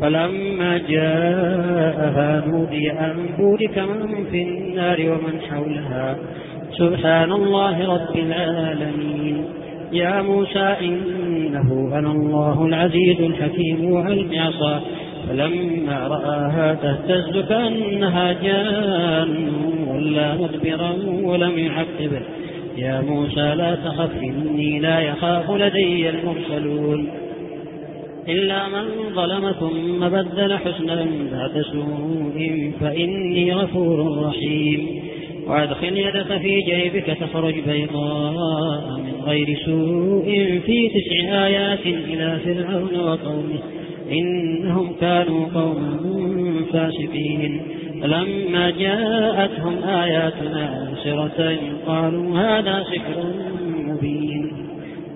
فلما جاءها نودي أن بورك من في النار ومن حولها. سبحان الله رب العالمين. يا موسى إنه أنا الله العزيز الحكيم وألق عصا فلما رآها تهتز كأنها جان ولا مدبرا ولم يعقب يا موسى لا تخف إني لا يخاف لدي المرسلون. إلا من ظلم ثم بدل حسنا بعد سوء فإني غفور رحيم. وأدخل يدك في جيبك تخرج بيضاء من غير سوء في تسع آيات إلى فرعون وقومه. إنهم كانوا قوما فاسقين. فلما جاءتهم آياتنا بصرة قالوا هذا سحر مبين.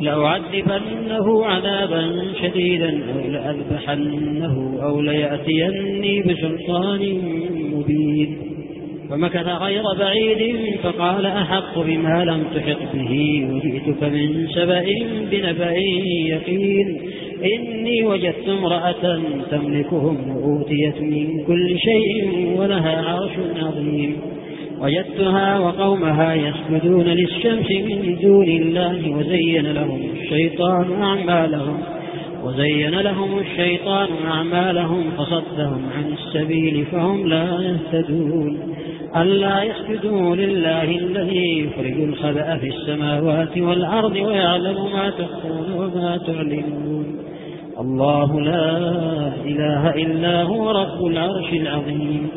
لأعذبنه عذابا شديدا أو لأذبحنه أو ليأتيني بسلطان مبين. فمكث غير بعيد فقال أحق بما لم تحق به وجئتك من سبأ بنبأ يقين. إني وجدت امرأة تملكهم وأوتيت من كل شيء ولها عرش عظيم. وجدتها وقومها يسجدون للشمس من دون الله وزين لهم الشيطان أعمالهم وزين لهم الشيطان أعمالهم فصدهم عن السبيل فهم لا يهتدون. ألا يسجدوا لله الذي يخرج الخبأ في السماوات والأرض ويعلم ما تخفون وما تعلنون. الله لا إله إلا هو رب العرش العظيم.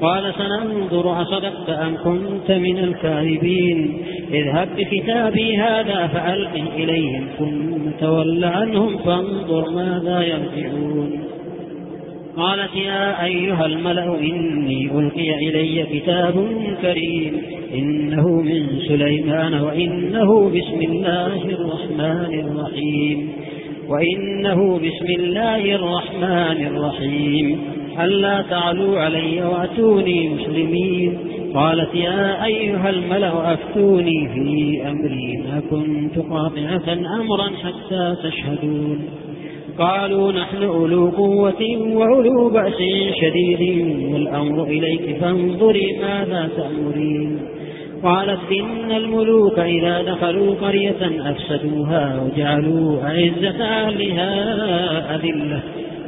قال سننظر أصدقت أم كنت من الكاذبين. اذهب بكتابي هذا فألقه إليهم ثم تول عنهم فانظر ماذا يرجعون. قالت يا أيها الملأ إني ألقي إلي كتاب كريم إنه من سليمان وإنه بسم الله الرحمن الرحيم وإنه بسم الله الرحمن الرحيم. ألا تعلوا علي وأتوني مسلمين. قالت يا أيها الملأ أفتوني في أمري. ما كنت قاطعة أمرا حتى تشهدون. قالوا نحن أولو قوة وأولو بأس شديد والأمر إليك فانظري ماذا تأمرين. قالت إن الملوك إذا دخلوا قرية أفسدوها وجعلوا أعزة أهلها أذلة.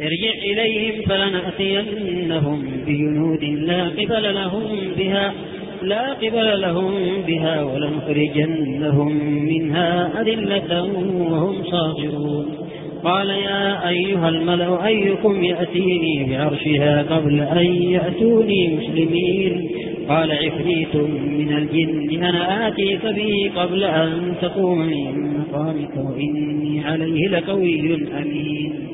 ارجع إليهم فلنأتينهم بجنود لا قبل لهم بها لا قبل لهم بها ولنخرجنهم منها أذلة وهم صاغرون. قال يا أيها الملأ أيكم يأتيني بعرشها قبل أن يأتوني مسلمين؟ قال عفريت من الجن أنا آتيك به قبل أن تقوم من مقامك وإني عليه لقوي أمين.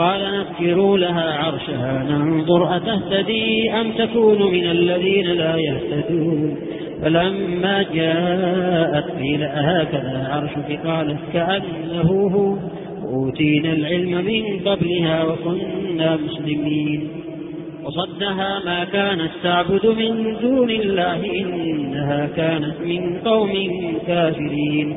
قال نكروا لها عرشها ننظر أتهتدي أم تكون من الذين لا يهتدون؟ فلما جاءت قيل أهكذا عرشك؟ قالت كأنه هو. أوتينا العلم من قبلها وكنا مسلمين. وصدها ما كانت تعبد من دون الله إنها كانت من قوم كافرين.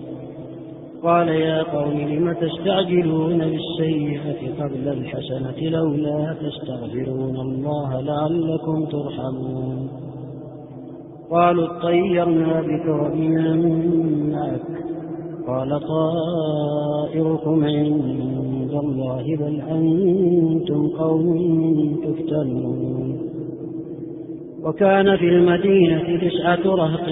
قال يا قوم لم تستعجلون بالسيئة قبل الحسنة لولا تستغفرون الله لعلكم ترحمون قالوا اطيرنا بك وبمن معك قال طائركم عند الله بل أنتم قوم تفتنون وكان في المدينة تسعة في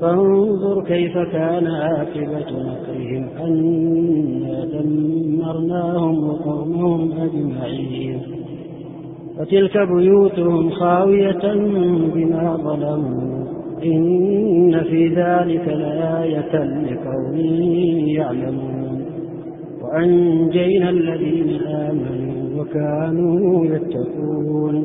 فانظر كيف كان عاقبة مكرهم أنا دمرناهم وقومهم أجمعين. وتلك بيوتهم خاوية بما ظلموا. إن في ذلك لآية لقوم يعلمون. وأنجينا الذين آمنوا وكانوا يتقون.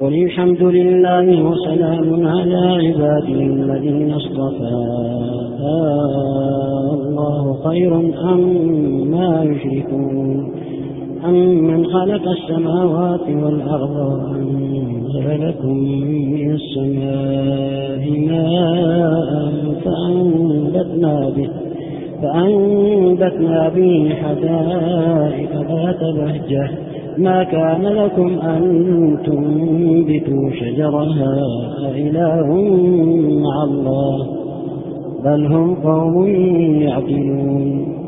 قل الحمد لله وسلام على عباده الذين اصطفى. الله خير أم ما يشركون؟ أمن خلق السماوات والأرض وأنزل لكم من السماء ماء فأنبتنا به فأنبتنا به حدائق ذات بهجة. ما كان لكم أن تنبتوا شجرها أإله مع الله بل هم قوم يعقلون.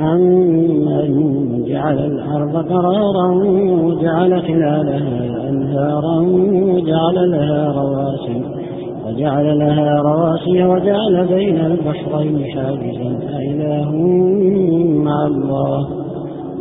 أمن جعل الأرض قرارا وجعل خلالها أنهارا وجعل لها رواسي وجعل لها رواسي وجعل بين البحرين حاجزا أإله مع الله.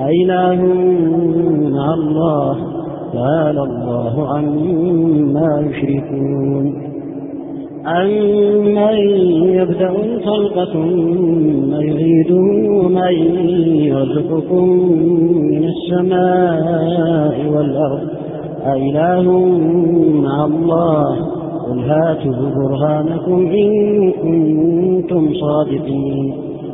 أإله مع الله تعالى الله عما يشركون. أمن يبدأ الخلق ثم يعيده ومن يرزقكم من السماء والأرض. أإله مع الله؟ قل هاتوا برهانكم إن كنتم صادقين.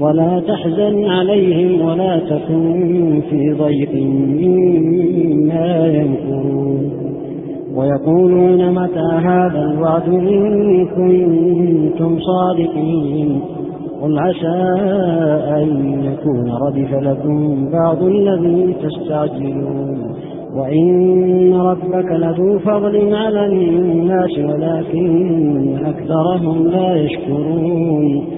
ولا تحزن عليهم ولا تكن في ضيق مما ينكرون ويقولون متى هذا الوعد إن كنتم صادقين؟ قل عسى أن يكون ردف لكم بعض الذي تستعجلون. وإن ربك لذو فضل على الناس ولكن أكثرهم لا يشكرون.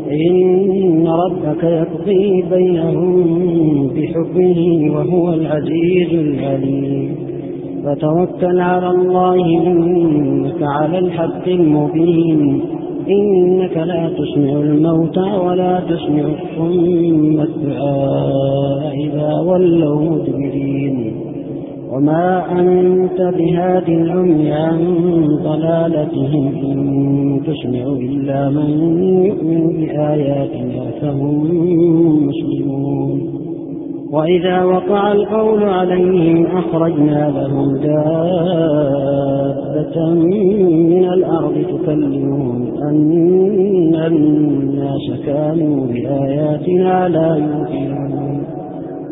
إن ربك يقضي بينهم بحكمه وهو العزيز العليم. فتوكل على الله إنك على الحق المبين. إنك لا تسمع الموتى ولا تسمع الصم الدعاء إذا ولوا مدبرين. وما أنت بهاد العمي عن ضلالتهم إن تسمع إلا من يؤمن بآياتنا فهم مسلمون وإذا وقع القول عليهم أخرجنا لهم دابة من الأرض تكلمون أن الناس كانوا بآياتنا لا يوقنون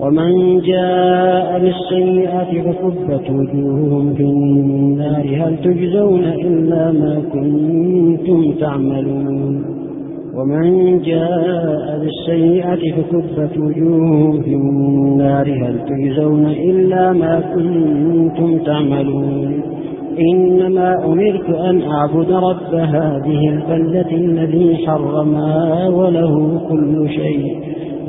ومن جاء بالسيئة فكبت وجوههم في النار. هل تجزون إلا ما كنتم تعملون؟ ومن جاء بالسيئة فكبت وجوههم في النار. هل تجزون إلا ما كنتم تعملون؟ إنما أمرت أن أعبد رب هذه البلة الذي حرمها وله كل شيء.